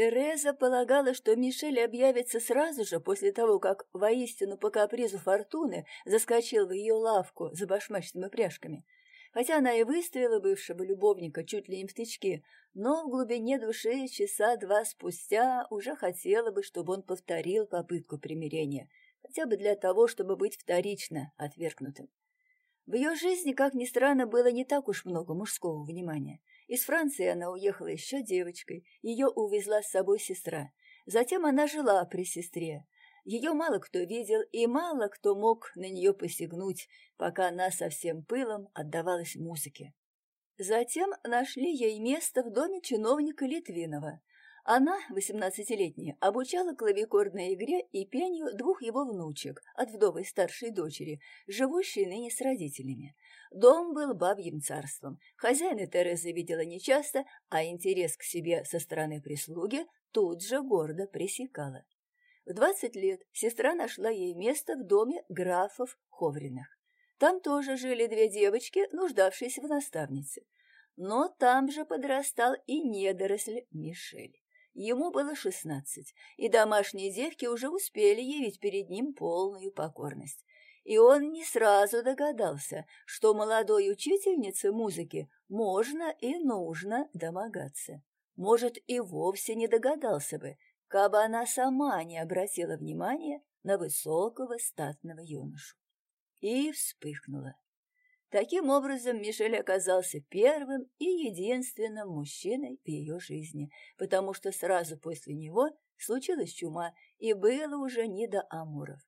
Тереза полагала, что Мишель объявится сразу же после того, как воистину по капризу фортуны заскочил в ее лавку за башмачными пряжками. Хотя она и выставила бывшего любовника чуть ли не в тычки, но в глубине души часа два спустя уже хотела бы, чтобы он повторил попытку примирения, хотя бы для того, чтобы быть вторично отвергнутым. В ее жизни, как ни странно, было не так уж много мужского внимания. Из Франции она уехала еще девочкой, ее увезла с собой сестра. Затем она жила при сестре. Ее мало кто видел, и мало кто мог на нее посягнуть, пока она со всем пылом отдавалась музыке. Затем нашли ей место в доме чиновника Литвинова. Она, восемнадцатилетняя, обучала клавикордной игре и пению двух его внучек от вдовой старшей дочери, живущей ныне с родителями. Дом был бабьим царством. Хозяина Тереза видела нечасто, а интерес к себе со стороны прислуги тут же гордо пресекала. В двадцать лет сестра нашла ей место в доме графов Ховриных. Там тоже жили две девочки, нуждавшиеся в наставнице. Но там же подрастал и недоросль Мишель. Ему было шестнадцать, и домашние девки уже успели явить перед ним полную покорность и он не сразу догадался, что молодой учительнице музыки можно и нужно домогаться. Может, и вовсе не догадался бы, кабы она сама не обратила внимания на высокого статного юношу. И вспыхнула. Таким образом, Мишель оказался первым и единственным мужчиной в ее жизни, потому что сразу после него случилась чума, и было уже не до амуров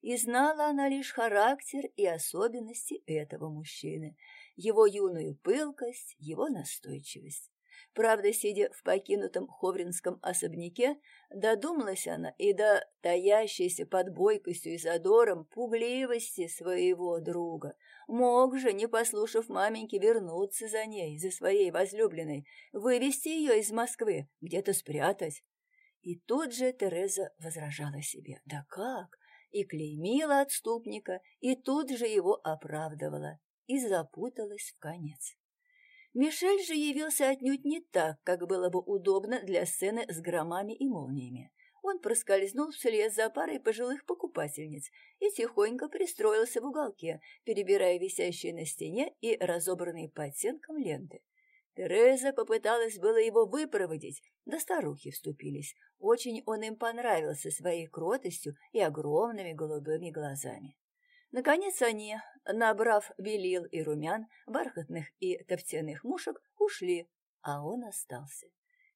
и знала она лишь характер и особенности этого мужчины, его юную пылкость, его настойчивость. Правда, сидя в покинутом Ховринском особняке, додумалась она и до таящейся под бойкостью и задором пугливости своего друга. Мог же, не послушав маменьки, вернуться за ней, за своей возлюбленной, вывести ее из Москвы, где-то спрятать. И тут же Тереза возражала себе. Да как? И клеймила отступника, и тут же его оправдывала, и запуталась в конец. Мишель же явился отнюдь не так, как было бы удобно для сцены с громами и молниями. Он проскользнул вслед за парой пожилых покупательниц и тихонько пристроился в уголке, перебирая висящие на стене и разобранные по оттенкам ленты. Тереза попыталась было его выпроводить, да старухи вступились. Очень он им понравился своей кротостью и огромными голубыми глазами. Наконец они, набрав белил и румян, бархатных и топтяных мушек, ушли, а он остался.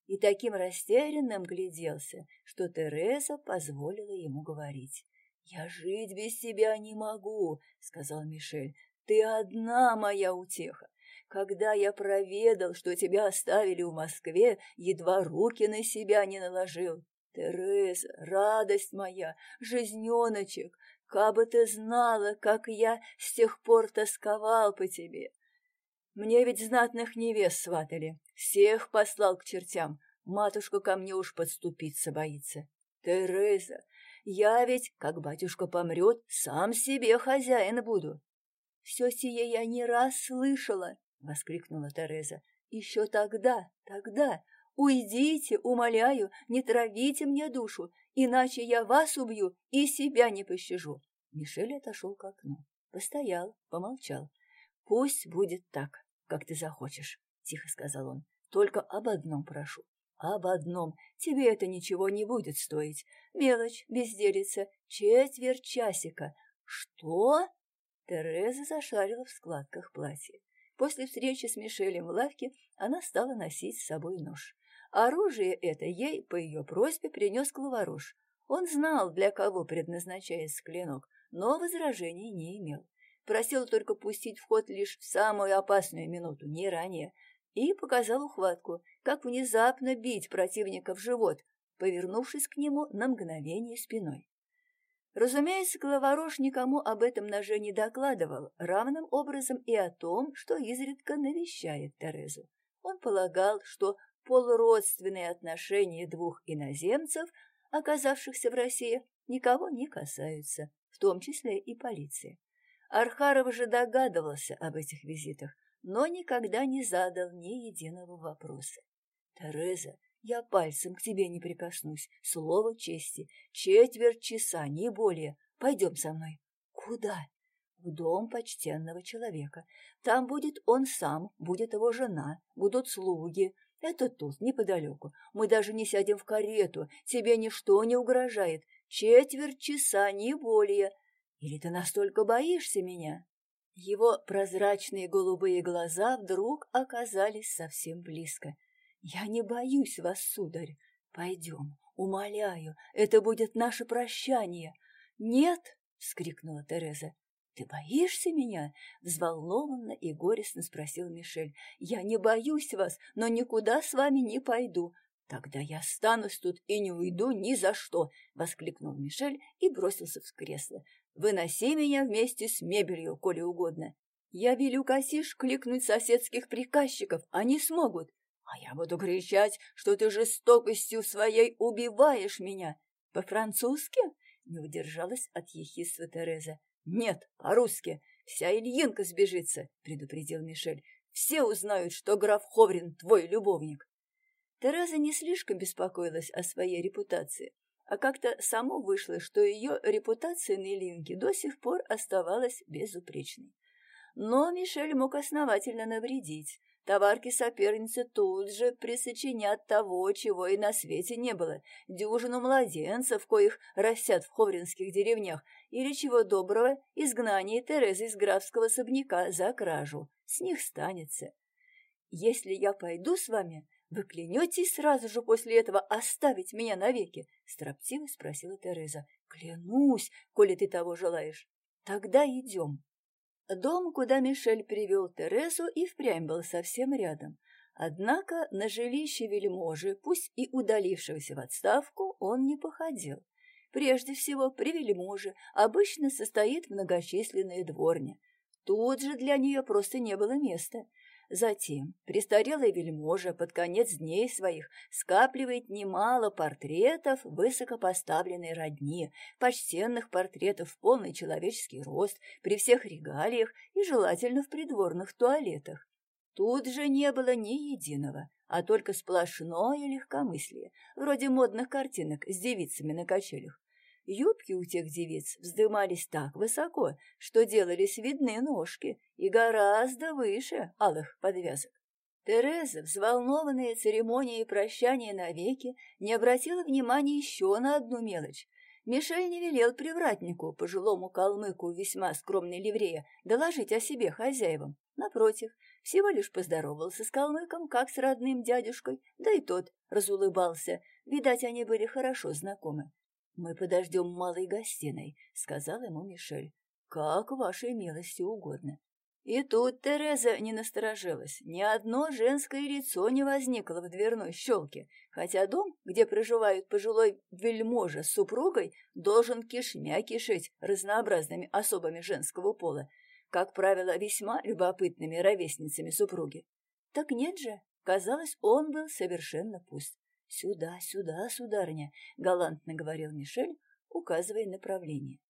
И таким растерянным гляделся, что Тереза позволила ему говорить. «Я жить без тебя не могу», — сказал Мишель. «Ты одна моя утеха. Когда я проведал, что тебя оставили в Москве, едва руки на себя не наложил. Тереза, радость моя, жизненочек, кабы ты знала, как я с тех пор тосковал по тебе. Мне ведь знатных невест сватали, всех послал к чертям, матушка ко мне уж подступиться боится. Тереза, я ведь, как батюшка помрет, сам себе хозяин буду. Все сие я не раз слышала, воскликнула Тереза. Еще тогда, тогда. Уйдите, умоляю, не травите мне душу, иначе я вас убью и себя не пощажу. Мишель отошел к окну. Постоял, помолчал. Пусть будет так, как ты захочешь, тихо сказал он. Только об одном прошу. Об одном. Тебе это ничего не будет стоить. Мелочь, безделица, четверть часика. Что? Тереза зашарила в складках платья. После встречи с Мишелем в лавке она стала носить с собой нож. Оружие это ей, по ее просьбе, принес Клаварош. Он знал, для кого предназначается клинок, но возражений не имел. Просил только пустить в ход лишь в самую опасную минуту, не ранее, и показал ухватку, как внезапно бить противника в живот, повернувшись к нему на мгновение спиной. Разумеется, Главорош никому об этом ноже не докладывал, равным образом и о том, что изредка навещает Терезу. Он полагал, что полуродственные отношения двух иноземцев, оказавшихся в России, никого не касаются, в том числе и полиции. Архаров же догадывался об этих визитах, но никогда не задал ни единого вопроса. «Тереза, Я пальцем к тебе не прикоснусь. Слово чести. Четверть часа, не более. Пойдем со мной. Куда? В дом почтенного человека. Там будет он сам, будет его жена, будут слуги. Это тут, неподалеку. Мы даже не сядем в карету. Тебе ничто не угрожает. Четверть часа, не более. Или ты настолько боишься меня?» Его прозрачные голубые глаза вдруг оказались совсем близко. «Я не боюсь вас, сударь. Пойдем, умоляю, это будет наше прощание». «Нет!» — вскрикнула Тереза. «Ты боишься меня?» — взволнованно и горестно спросил Мишель. «Я не боюсь вас, но никуда с вами не пойду. «Тогда я останусь тут и не уйду ни за что!» — воскликнул Мишель и бросился в кресло. «Выноси меня вместе с мебелью, коли угодно. Я велю Касиш кликнуть соседских приказчиков, они смогут. А я буду кричать, что ты жестокостью своей убиваешь меня. По-французски?» — не удержалась от ехидства Тереза. «Нет, по-русски. Вся Ильинка сбежится», — предупредил Мишель. «Все узнают, что граф Ховрин твой любовник». Тереза не слишком беспокоилась о своей репутации, а как-то само вышло, что ее репутация на Ильинке до сих пор оставалась безупречной. Но Мишель мог основательно навредить. Товарки-соперницы тут же присочинят того, чего и на свете не было. Дюжину младенцев, коих растят в ховринских деревнях, или чего доброго, изгнание Терезы из графского особняка за кражу. С них станется. Если я пойду с вами, вы клянетесь сразу же после этого оставить меня навеки? Строптиво спросила Тереза. Клянусь, коли ты того желаешь. Тогда идем. Дом, куда Мишель привел Терезу, и впрямь был совсем рядом. Однако на жилище вельможи, пусть и удалившегося в отставку, он не походил. Прежде всего, при вельможе обычно состоит многочисленная дворня. Тут же для нее просто не было места. Затем престарелый вельможа под конец дней своих скапливает немало портретов высокопоставленной родни, почтенных портретов в полный человеческий рост, при всех регалиях и желательно в придворных туалетах. Тут же не было ни единого, а только сплошное легкомыслие, вроде модных картинок с девицами на качелях. Юбки у тех девиц вздымались так высоко, что делались видны ножки, и гораздо выше алых подвязок. Тереза, взволнованная церемонией прощания навеки, не обратила внимания еще на одну мелочь. Мишель не велел привратнику, пожилому калмыку весьма скромной ливрея, доложить о себе хозяевам. Напротив, всего лишь поздоровался с калмыком, как с родным дядюшкой, да и тот разулыбался. Видать, они были хорошо знакомы. «Мы подождем малой гостиной», — сказал ему Мишель. «Как вашей милости угодно». И тут Тереза не насторожилась. Ни одно женское лицо не возникло в дверной щелке, хотя дом, где проживают пожилой вельможа с супругой, должен кишмя кишить разнообразными особами женского пола, как правило, весьма любопытными ровесницами супруги. Так нет же, казалось, он был совершенно пуст. «Сюда, сюда, сударыня», — галантно говорил Мишель, указывая направление.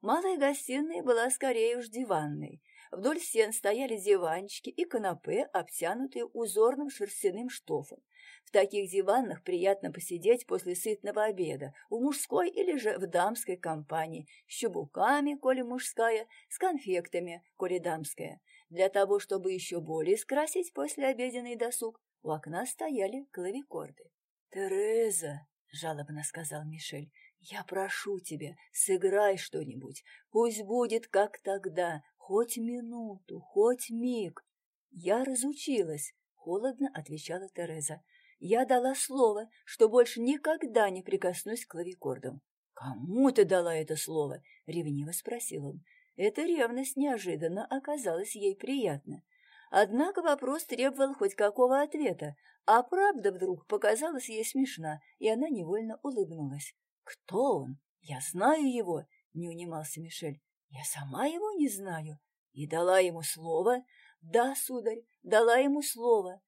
Малая гостиная была скорее уж диванной. Вдоль стен стояли диванчики и канапе, обтянутые узорным шерстяным штофом. В таких диванах приятно посидеть после сытного обеда, у мужской или же в дамской компании, с чубуками, коли мужская, с конфектами, коли дамская. Для того, чтобы еще более скрасить послеобеденный досуг, у окна стояли клавикорды. «Тереза», — жалобно сказал Мишель, — «я прошу тебя, сыграй что-нибудь. Пусть будет, как тогда, хоть минуту, хоть миг». «Я разучилась», — холодно отвечала Тереза. «Я дала слово, что больше никогда не прикоснусь к клавикордам». «Кому ты дала это слово?» — ревниво спросил он. Эта ревность неожиданно оказалась ей приятна. Однако вопрос требовал хоть какого ответа, а правда вдруг показалась ей смешна, и она невольно улыбнулась. «Кто он? Я знаю его!» — не унимался Мишель. «Я сама его не знаю. И дала ему слово. Да, сударь, дала ему слово,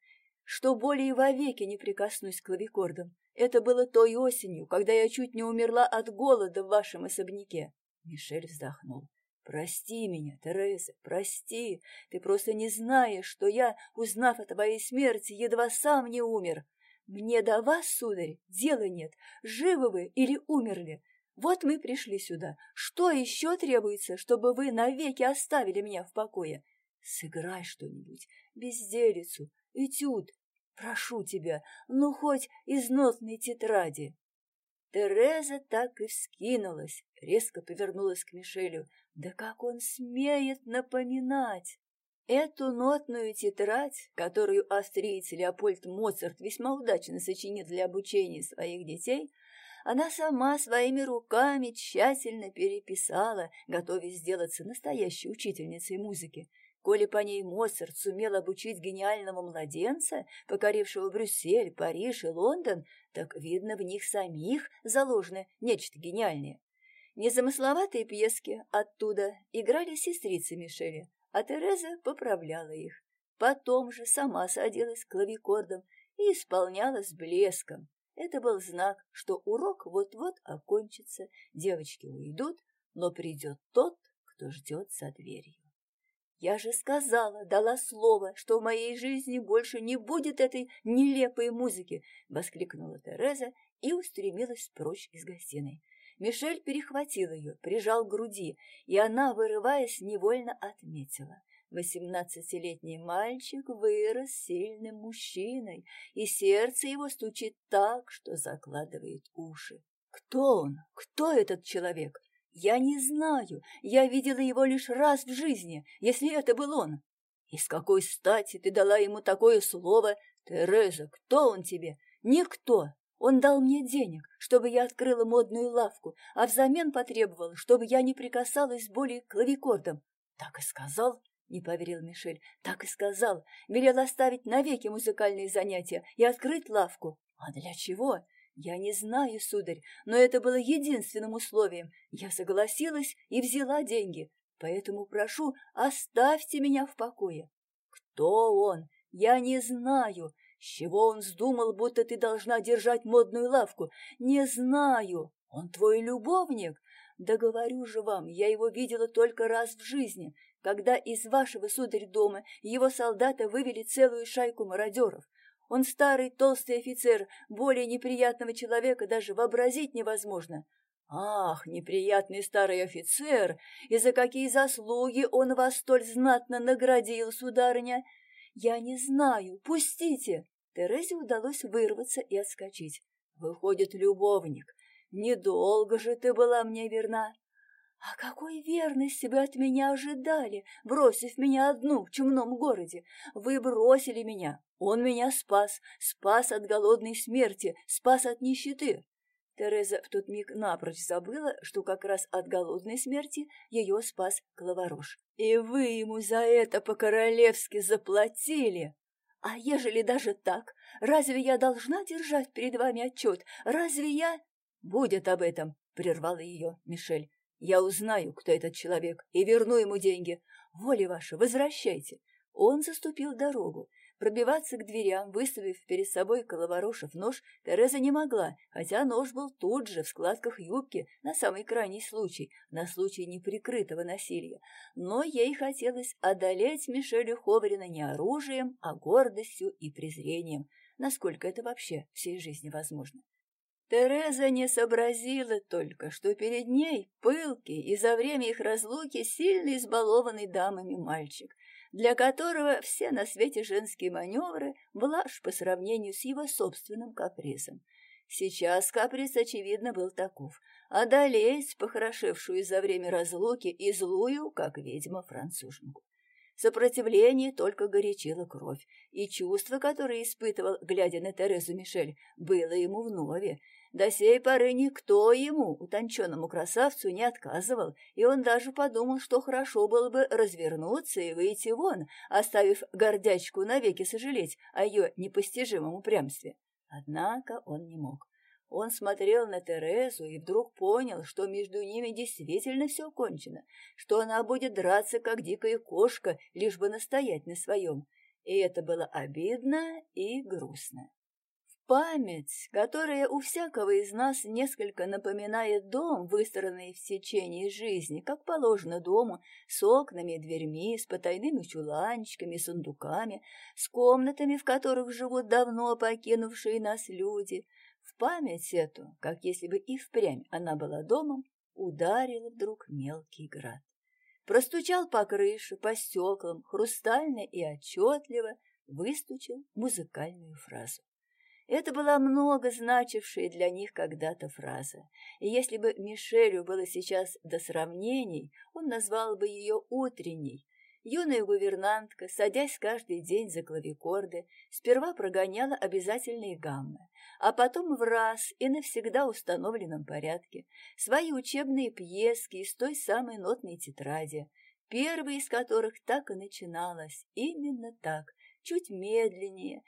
что более вовеки не прикоснусь к клавикордам. Это было той осенью, когда я чуть не умерла от голода в вашем особняке». Мишель вздохнул. Прости меня, Тереза, прости. Ты просто не знаешь, что я, узнав о твоей смерти, едва сам не умер. Мне до вас, сударь, дела нет, живы вы или умерли. Вот мы пришли сюда. Что еще требуется, чтобы вы навеки оставили меня в покое? Сыграй что-нибудь, безделицу, этюд. Прошу тебя, ну хоть из нотной тетради. Тереза так и вскинулась, резко повернулась к Мишелю. Да как он смеет напоминать! Эту нотную тетрадь, которую австриец Леопольд Моцарт весьма удачно сочинил для обучения своих детей, она сама своими руками тщательно переписала, готовясь сделаться настоящей учительницей музыки. Коли по ней Моцарт сумел обучить гениального младенца, покорившего Брюссель, Париж и Лондон, так, видно, в них самих заложено нечто гениальное. Незамысловатые пьески оттуда играли сестрицы Мишеля, а Тереза поправляла их. Потом же сама садилась к клавикордам и исполняла с блеском. Это был знак, что урок вот-вот окончится, девочки уйдут, но придет тот, кто ждет за дверью. Я же сказала, дала слово, что в моей жизни больше не будет этой нелепой музыки, воскликнула Тереза и устремилась прочь из гостиной. Мишель перехватил ее, прижал к груди, и она, вырываясь, невольно отметила. Восемнадцатилетний мальчик вырос сильным мужчиной, и сердце его стучит так, что закладывает уши. Кто он? Кто этот человек? Я не знаю, я видела его лишь раз в жизни, если это был он. И с какой стати ты дала ему такое слово? Тереза, кто он тебе? Никто. Он дал мне денег, чтобы я открыла модную лавку, а взамен потребовал, чтобы я не прикасалась более к клавикордам. Так и сказал, не поверил Мишель. Так и сказал. Велел оставить навеки музыкальные занятия и открыть лавку. А для чего? «Я не знаю, сударь, но это было единственным условием. Я согласилась и взяла деньги, поэтому прошу, оставьте меня в покое». «Кто он? Я не знаю. С чего он вздумал, будто ты должна держать модную лавку? Не знаю. Он твой любовник? Да говорю же вам, я его видела только раз в жизни, когда из вашего, сударь, дома его солдаты вывели целую шайку мародеров. Он старый толстый офицер, более неприятного человека даже вообразить невозможно. Ах, неприятный старый офицер, и за какие заслуги он вас столь знатно наградил, сударыня? Я не знаю, пустите. Терезе удалось вырваться и отскочить. Выходит, любовник. Недолго же ты была мне верна. А какой верности вы от меня ожидали, бросив меня одну в чумном городе? Вы бросили меня. Он меня спас, спас от голодной смерти, спас от нищеты. Тереза в тот миг напрочь забыла, что как раз от голодной смерти ее спас Клаварош. И вы ему за это по-королевски заплатили. А ежели даже так, разве я должна держать перед вами отчет? Разве я... Будет об этом, прервала ее Мишель. Я узнаю, кто этот человек, и верну ему деньги. Воля ваша, возвращайте. Он заступил дорогу. Пробиваться к дверям, выставив перед собой коловорошев нож, Тереза не могла, хотя нож был тут же, в складках юбки, на самый крайний случай, на случай неприкрытого насилия. Но ей хотелось одолеть Мишелю Ховрина не оружием, а гордостью и презрением, насколько это вообще всей жизни возможно. Тереза не сообразила только, что перед ней пылкий и за время их разлуки сильно избалованный дамами мальчик, для которого все на свете женские маневры блажь по сравнению с его собственным капризом. Сейчас каприз, очевидно, был таков — одолеть похорошевшую за время разлуки и злую, как ведьма, француженку. Сопротивление только горячило кровь, и чувство, которое испытывал, глядя на Терезу Мишель, было ему вновь, до сей поры никто ему, утонченному красавцу, не отказывал, и он даже подумал, что хорошо было бы развернуться и выйти вон, оставив гордячку навеки сожалеть о ее непостижимом упрямстве. Однако он не мог. Он смотрел на Терезу и вдруг понял, что между ними действительно все кончено, что она будет драться, как дикая кошка, лишь бы настоять на своем. И это было обидно и грустно Память, которая у всякого из нас несколько напоминает дом, выстроенный в течение жизни, как положено дому, с окнами и дверьми, с потайными чуланчиками, сундуками, с комнатами, в которых живут давно покинувшие нас люди. Память эту, как если бы и впрямь она была домом, ударил вдруг мелкий град. Простучал по крыше, по стеклам, хрустально и отчетливо выстучил музыкальную фразу. Это была много значившая для них когда-то фраза, и если бы Мишелю было сейчас до сравнений, он назвал бы ее утренней. Юная гувернантка, садясь каждый день за клавикорды, сперва прогоняла обязательные гаммы, а потом в раз и навсегда установленном порядке свои учебные пьески из той самой нотной тетради, первая из которых так и начиналась, именно так, чуть медленнее,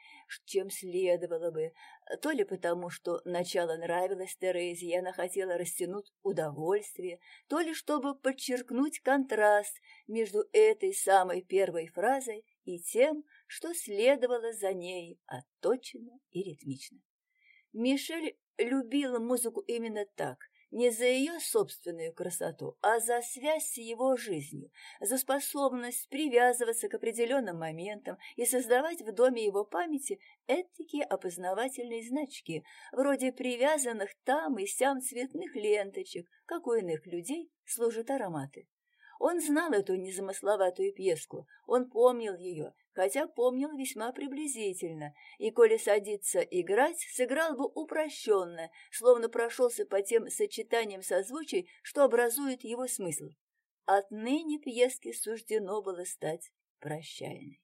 чем следовало бы, то ли потому, что начало нравилось Терезе, и она хотела растянуть удовольствие, то ли чтобы подчеркнуть контраст между этой самой первой фразой и тем, что следовало за ней отточено и ритмично. Мишель любила музыку именно так, не за ее собственную красоту, а за связь с его жизнью, за способность привязываться к определенным моментам и создавать в доме его памяти этакие опознавательные значки, вроде привязанных там и сям цветных ленточек, как у иных людей служат ароматы. Он знал эту незамысловатую пьеску, он помнил ее, хотя помнил весьма приблизительно, и, коли садиться играть, сыграл бы упрощенно, словно прошелся по тем сочетаниям созвучий, что образует его смысл. Отныне пьеске суждено было стать прощальной.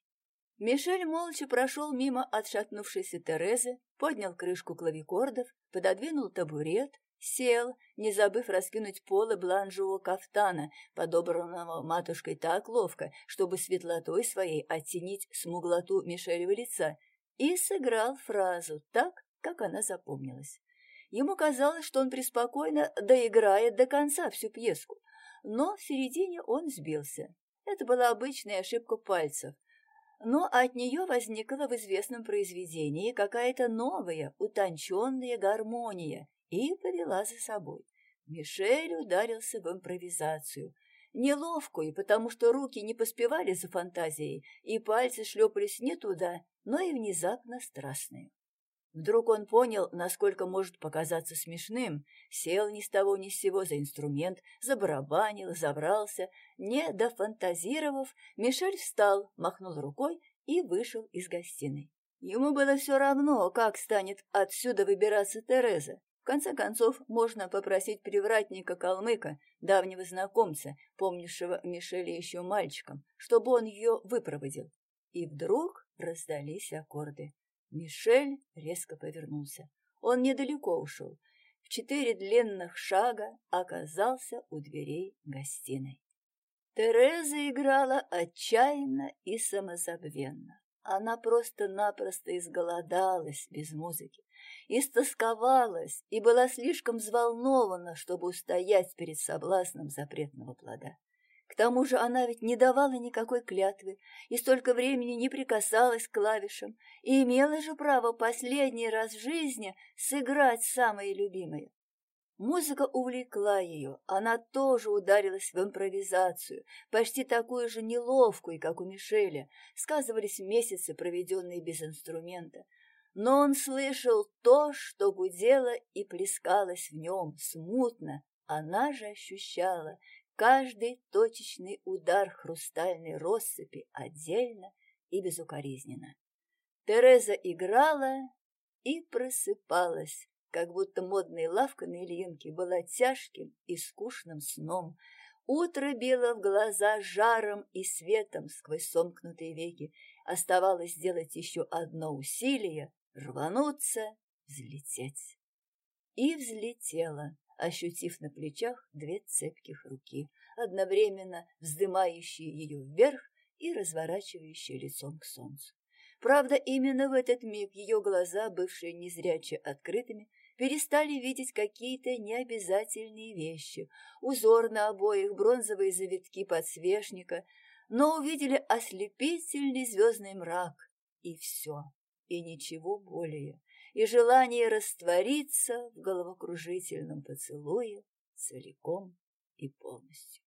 Мишель молча прошел мимо отшатнувшейся Терезы, поднял крышку клавикордов, пододвинул табурет, Сел, не забыв раскинуть полы бланжевого кафтана, подобранного матушкой так ловко, чтобы светлотой своей оттенить смуглоту Мишелева лица, и сыграл фразу так, как она запомнилась. Ему казалось, что он преспокойно доиграет до конца всю пьеску, но в середине он сбился. Это была обычная ошибка пальцев, но от нее возникла в известном произведении какая-то новая, утонченная гармония, и повела за собой. Мишель ударился в импровизацию. Неловкую, потому что руки не поспевали за фантазией, и пальцы шлепались не туда, но и внезапно страстные. Вдруг он понял, насколько может показаться смешным, сел ни с того ни с сего за инструмент, забарабанил, забрался. Не дофантазировав, Мишель встал, махнул рукой и вышел из гостиной. Ему было все равно, как станет отсюда выбираться Тереза. Конце концов, можно попросить привратника Калмыка, давнего знакомца, помнившего Мишеля еще мальчиком, чтобы он ее выпроводил. И вдруг раздались аккорды. Мишель резко повернулся. Он недалеко ушел. В четыре длинных шага оказался у дверей гостиной. Тереза играла отчаянно и самозабвенно. Она просто-напросто изголодалась без музыки истосковалась и была слишком взволнована, чтобы устоять перед соблазном запретного плода. К тому же она ведь не давала никакой клятвы и столько времени не прикасалась к клавишам, и имела же право последний раз в жизни сыграть самое любимое. Музыка увлекла ее, она тоже ударилась в импровизацию, почти такую же неловкую, как у Мишеля. Сказывались месяцы, проведенные без инструмента но он слышал то, что гудело и плескалось в нем смутно. Она же ощущала каждый точечный удар хрустальной россыпи отдельно и безукоризненно. Тереза играла и просыпалась, как будто модная лавка на Ильинке была тяжким и скучным сном. Утро било в глаза жаром и светом сквозь сомкнутые веки. Оставалось сделать еще одно усилие, рвануться, взлететь. И взлетела, ощутив на плечах две цепких руки, одновременно вздымающие ее вверх и разворачивающие лицом к солнцу. Правда, именно в этот миг ее глаза, бывшие незряче открытыми, перестали видеть какие-то необязательные вещи, узор на обоих, бронзовые завитки подсвечника, но увидели ослепительный звездный мрак, и все и ничего более. и желание раствориться в головокружительном поцелуе целиком и полностью.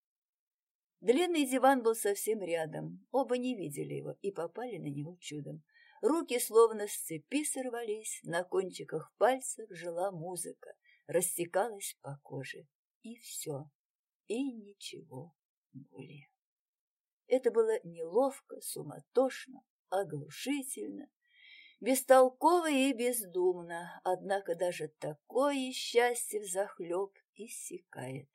Длинный диван был совсем рядом, оба не видели его и попали на него чудом. Руки словно с цепи сорвались, на кончиках пальцев жила музыка, растекалась по коже. И все, и ничего более. Это было неловко, суматошно, оглушительно, бестолково и бездумно, однако даже такое счастье взахлеб иссякает.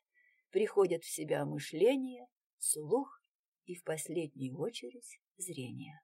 Приходят в себя мышление, слух и, в последнюю очередь, зрение.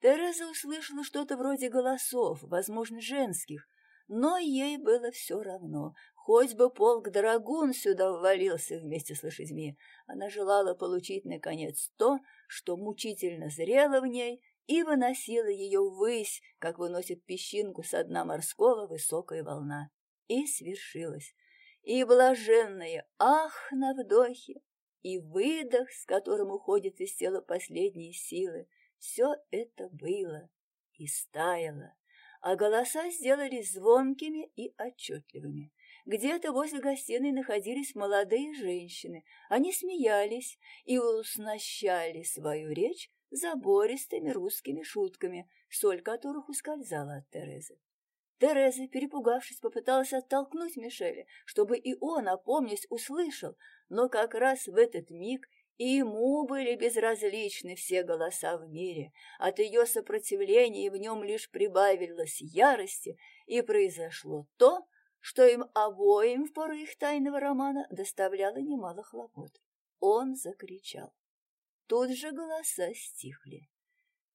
Тереза услышала что-то вроде голосов, возможно, женских, но ей было все равно. Хоть бы полк драгун сюда ввалился вместе с лошадьми, она желала получить, наконец, то, что мучительно зрело в ней и выносила ее ввысь, как выносит песчинку со дна морского высокая волна. И свершилось. И блаженное «ах» на вдохе, и выдох, с которым уходят из тела последние силы, все это было и стаяло, а голоса сделались звонкими и отчетливыми. Где-то возле гостиной находились молодые женщины. Они смеялись и уснащали свою речь забористыми русскими шутками, соль которых ускользала от Терезы. Тереза, перепугавшись, попыталась оттолкнуть Мишеля, чтобы и он, опомнясь, услышал, но как раз в этот миг и ему были безразличны все голоса в мире. От ее сопротивления в нем лишь прибавилось ярости, и произошло то, что им обоим в пору их тайного романа доставляло немало хлопот. Он закричал. Тут же голоса стихли.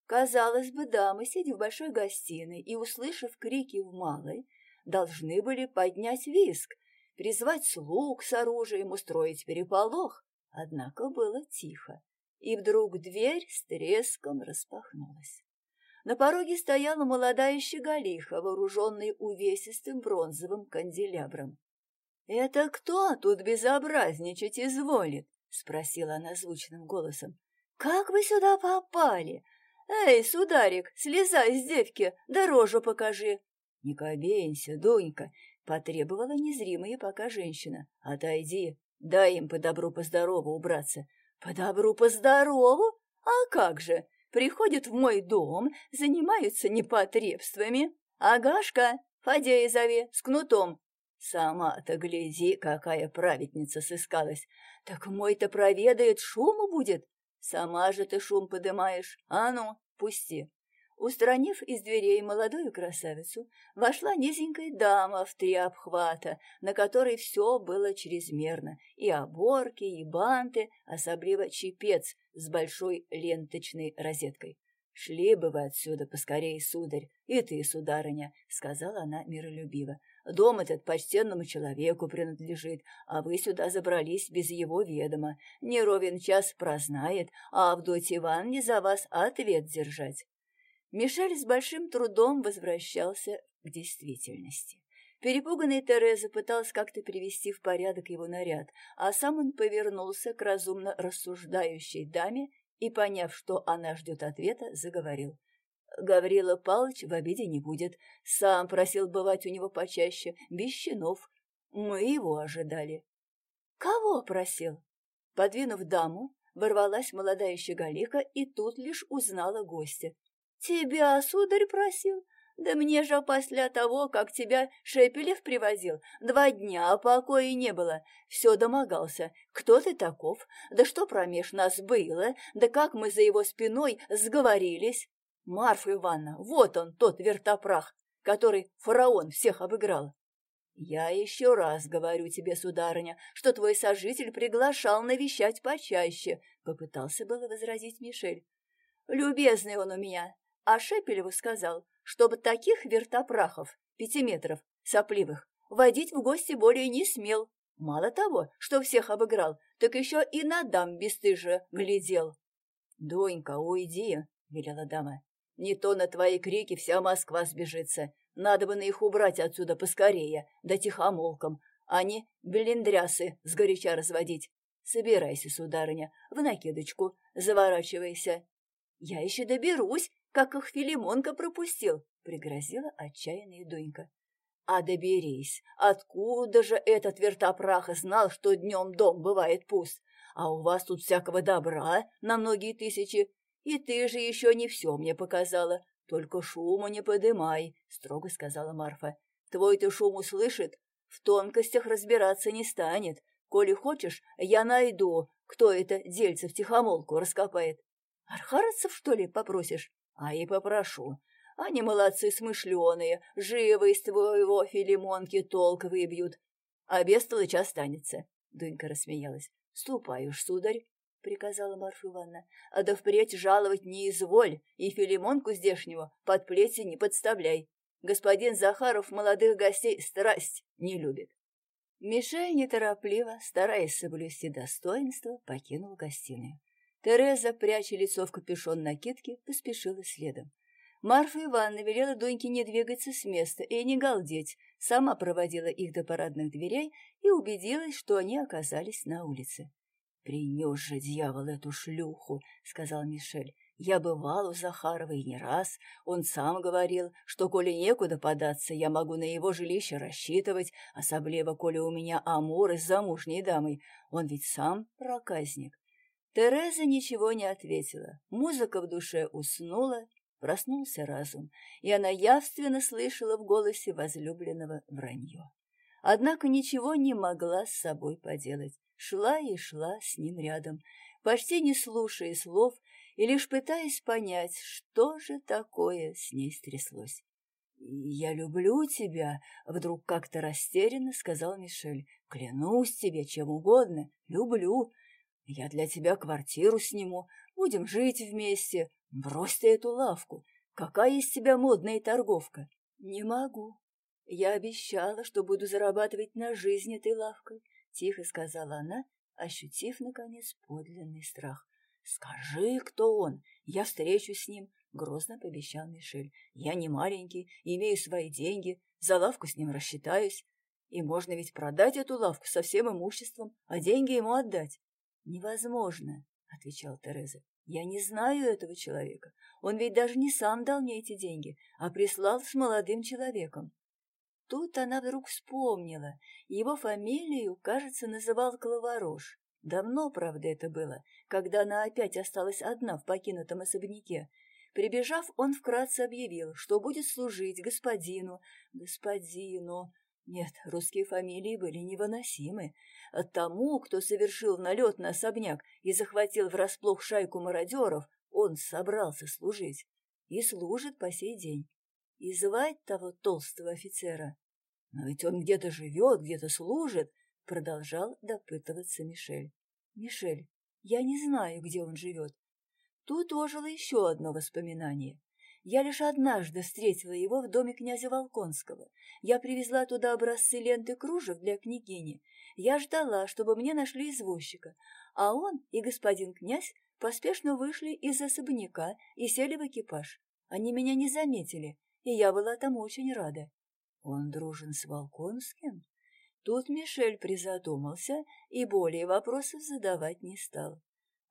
Казалось бы, дамы, сидя в большой гостиной и услышав крики в малой, должны были поднять виск, призвать слуг с оружием, устроить переполох. Однако было тихо, и вдруг дверь с треском распахнулась. На пороге стояла молодая щеголиха, вооруженная увесистым бронзовым канделябром. «Это кто тут безобразничать изволит?» — спросила она звучным голосом. «Как вы сюда попали? Эй, сударик, слезай с девки, дорожу покажи!» «Не кобенься, Дунька!» — потребовала незримая пока женщина. «Отойди, дай им по добру, по здорову убраться». «По добру, по здорову? А как же? Приходят в мой дом, занимаются непотребствами. Агашка, Фадея зови, с кнутом. Сама-то гляди, какая праведница сыскалась. Так мой-то проведает, шуму будет. Сама же ты шум подымаешь. А ну, пусти. Устранив из дверей молодую красавицу, вошла низенькая дама в три обхвата, на которой все было чрезмерно, и оборки, и банты, особливо чепец с большой ленточной розеткой. «Шли бы вы отсюда поскорее, сударь, и ты, сударыня», — сказала она миролюбиво. «Дом этот почтенному человеку принадлежит, а вы сюда забрались без его ведома. Не ровен час прознает, а Авдотья Ивановне за вас ответ держать». Мишель с большим трудом возвращался к действительности. Перепуганный Тереза пыталась как-то привести в порядок его наряд, а сам он повернулся к разумно рассуждающей даме и, поняв, что она ждет ответа, заговорил. Гаврила Павлович в обиде не будет. Сам просил бывать у него почаще, без щенов. Мы его ожидали. Кого просил? Подвинув даму, ворвалась молодая щеголиха и тут лишь узнала гостя. «Тебя, сударь, просил? Да мне же после того, как тебя Шепелев привозил, два дня покоя не было. Все домогался. Кто ты таков? Да что промеж нас было? Да как мы за его спиной сговорились? Марфа Ивановна, вот он, тот вертопрах, который фараон всех обыграл. Я еще раз говорю тебе, сударыня, что твой сожитель приглашал навещать почаще, попытался было возразить Мишель. Любезный он у меня, а Шепелеву сказал, чтобы таких вертопрахов, пяти метров, сопливых, водить в гости более не смел. Мало того, что всех обыграл, так еще и на дам бесстыже глядел. — Донька, уйди, — велела дама. — Не то на твои крики вся Москва сбежится. Надо бы на их убрать отсюда поскорее, да тихомолком, а не белендрясы сгоряча разводить. Собирайся, сударыня, в накидочку, заворачивайся. Я еще доберусь, как их Филимонка пропустил. — пригрозила отчаянная Дунька. «А доберись, откуда же этот вертопрах знал, что днем дом бывает пуст? А у вас тут всякого добра на многие тысячи, и ты же еще не все мне показала. Только шуму не подымай», — строго сказала Марфа. «Твой ты шум услышит, в тонкостях разбираться не станет. Коли хочешь, я найду, кто это дельце в тихомолку раскопает. Архаровцев, что ли, попросишь? А и попрошу. Они молодцы смышленые, живо из твоего филимонки толк выбьют. А бестолочь останется. Дунька рассмеялась. Ступай уж, сударь, — приказала Марфа Ивановна, — а да впредь жаловать не изволь, и филимонку здешнего под плети не подставляй. Господин Захаров молодых гостей страсть не любит. Мишель неторопливо, стараясь соблюсти достоинство, покинул гостиную. Тереза, пряча лицо в капюшон накидки, поспешила следом. Марфа Ивановна велела Доньке не двигаться с места и не галдеть, сама проводила их до парадных дверей и убедилась, что они оказались на улице. «Принес же дьявол эту шлюху», — сказал Мишель. «Я бывал у Захарова и не раз. Он сам говорил, что, коли некуда податься, я могу на его жилище рассчитывать, особливо, коли у меня амуры с замужней дамой. Он ведь сам проказник». Тереза ничего не ответила. Музыка в душе уснула, проснулся разум, и она явственно слышала в голосе возлюбленного вранье. Однако ничего не могла с собой поделать. Шла и шла с ним рядом, почти не слушая слов и лишь пытаясь понять, что же такое с ней стряслось. «Я люблю тебя», — вдруг как-то растерянно сказал Мишель. «Клянусь тебе чем угодно, люблю. Я для тебя квартиру сниму, будем жить вместе. Брось ты эту лавку. Какая из тебя модная торговка? Не могу. Я обещала, что буду зарабатывать на жизнь этой лавкой, тихо сказала она, ощутив, наконец, подлинный страх. «Скажи, кто он, я встречусь с ним», — грозно пообещал Мишель. «Я не маленький, имею свои деньги, за лавку с ним рассчитаюсь. И можно ведь продать эту лавку со всем имуществом, а деньги ему отдать. «Невозможно», — отвечал Тереза. «Я не знаю этого человека. Он ведь даже не сам дал мне эти деньги, а прислал с молодым человеком». Тут она вдруг вспомнила. Его фамилию, кажется, называл Клаворош. Давно, правда, это было, когда она опять осталась одна в покинутом особняке. Прибежав, он вкратце объявил, что будет служить господину, господину, нет, русские фамилии были невыносимы. Тому, кто совершил налет на особняк и захватил врасплох шайку мародеров, он собрался служить. И служит по сей день. И звать того толстого офицера. Но ведь он где-то живет, где-то служит, продолжал допытываться Мишель. Мишель, я не знаю, где он живет. Тут ожило еще одно воспоминание. Я лишь однажды встретила его в доме князя Волконского. Я привезла туда образцы ленты кружев для княгини. Я ждала, чтобы мне нашли извозчика, а он и господин князь поспешно вышли из особняка и сели в экипаж. Они меня не заметили, и я была там очень рада. Он дружен с Волконским? Тут Мишель призадумался и более вопросов задавать не стал.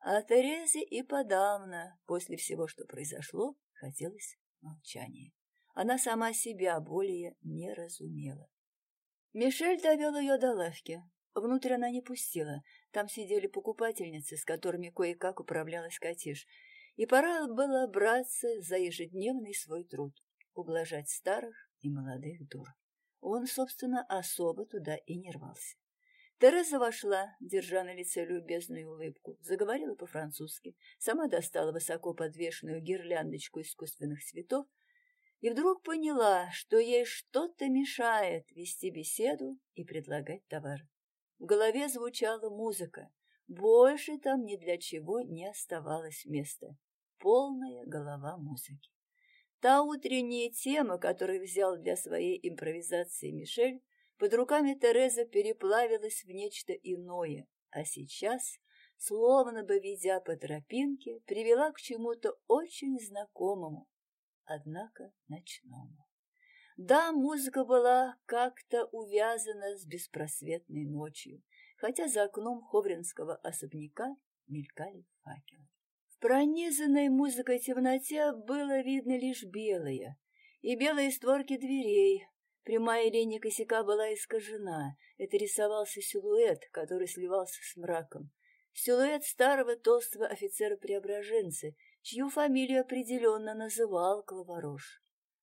А Терезе и подавно, после всего, что произошло, Хотелось молчания. Она сама себя более не разумела. Мишель довел ее до лавки. Внутрь она не пустила. Там сидели покупательницы, с которыми кое-как управлялась Катиш. И пора было браться за ежедневный свой труд — ублажать старых и молодых дур. Он, собственно, особо туда и не рвался. Тереза вошла, держа на лице любезную улыбку, заговорила по-французски, сама достала высоко подвешенную гирляндочку искусственных цветов и вдруг поняла, что ей что-то мешает вести беседу и предлагать товар. В голове звучала музыка, больше там ни для чего не оставалось места. Полная голова музыки. Та утренняя тема, которую взял для своей импровизации Мишель, под руками Тереза переплавилась в нечто иное, а сейчас, словно бы ведя по тропинке, привела к чему-то очень знакомому, однако ночному. Да, музыка была как-то увязана с беспросветной ночью, хотя за окном ховринского особняка мелькали факелы. Пронизанной музыкой темноте было видно лишь белое, и белые створки дверей. Прямая линия косяка была искажена. Это рисовался силуэт, который сливался с мраком. Силуэт старого толстого офицера-преображенца, чью фамилию определенно называл Клаворош.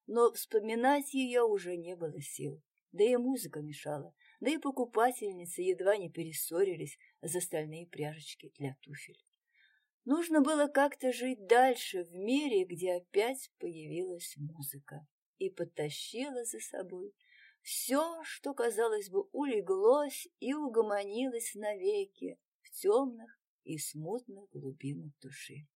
Но вспоминать ее уже не было сил. Да и музыка мешала, да и покупательницы едва не перессорились за стальные пряжечки для туфель. Нужно было как-то жить дальше в мире, где опять появилась музыка и потащила за собой все, что, казалось бы, улеглось и угомонилось навеки в темных и смутных глубинах души.